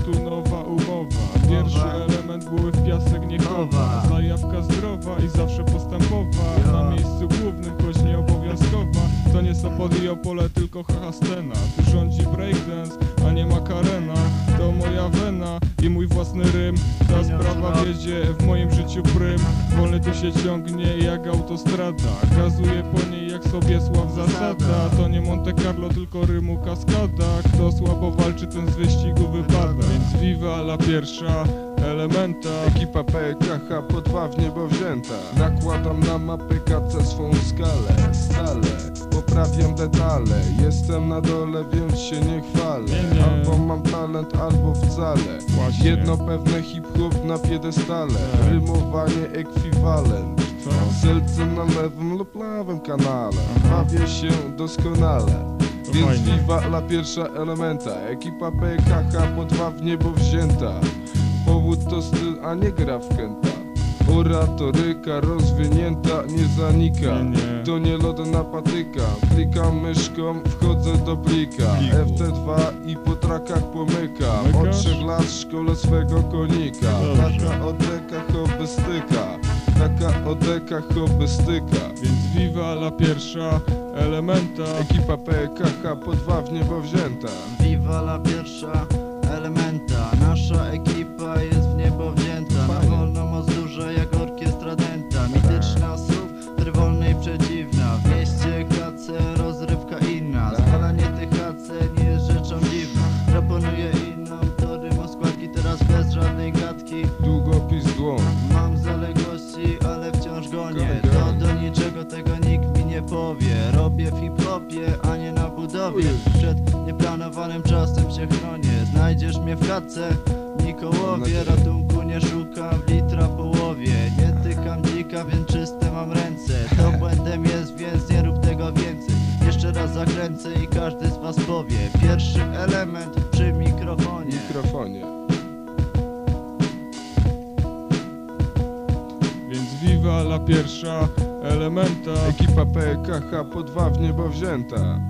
tu nowa umowa. Pierwszy element były w piasek nie chowa Zajawka zdrowa i zawsze postępowa. Na miejscu głównym, choć nie obowiązkowa. To nie są i tylko haha scena Tu rządzi breakdance, a nie makarena i mój własny rym. Ta sprawa wiedzie w moim życiu prym. Wolny tu się ciągnie jak autostrada. Gazuję po niej jak sobie sław zasada. To nie Monte Carlo, tylko rymu kaskada. Kto słabo walczy, ten z wyścigu wypada. Więc viva la pierwsza elementa. Ekipa PKH po dwa w niebo wzięta. Nakładam na mapy KC swą skalę Stale. Poprawiam detale. Jestem na dole, więc się nie chwalę. Albo mam talent, albo wcale. Jedno pewne hip-hop na piedestale. Tak. Rymowanie ekwiwalent. Co? Selce na lewym lub prawym kanale. Bawię się doskonale. Więc fajnie. viva la pierwsza elementa. Ekipa PKH po dwa w niebo wzięta Powód to styl, a nie gra w kęta Oratoryka rozwinięta nie zanika. Nie, nie. To nie lodna patyka. Klikam myszką, wchodzę do plika. Pliku. FT2 i po trakach pomykam Od trzech lat szkole swego konika. Dobrze. Taka odeka hobbystyka. Taka odeka hobbystyka. Więc viva la pierwsza elementa. Ekipa PKH po dwa w niebo wzięta Viva la pierwsza elementa. Nasza ekipa gadki Długopis dłoń Mam zaległości, ale wciąż gonię. To do niczego tego nikt mi nie powie. Robię w hip-hopie, a nie na budowie. Przed nieplanowanym czasem się chronię. Znajdziesz mnie w chatce, Mikołowie Ratunku nie szukam w litra połowie Nie tykam dzika, więc czyste mam ręce. To błędem jest, więc nie rób tego więcej. Jeszcze raz zakręcę i każdy z was powie. Pierwszy element przy mikrofonie. Mikrofonie Więc viva la pierwsza elementa. Ekipa PKH po dwa w niebo wzięta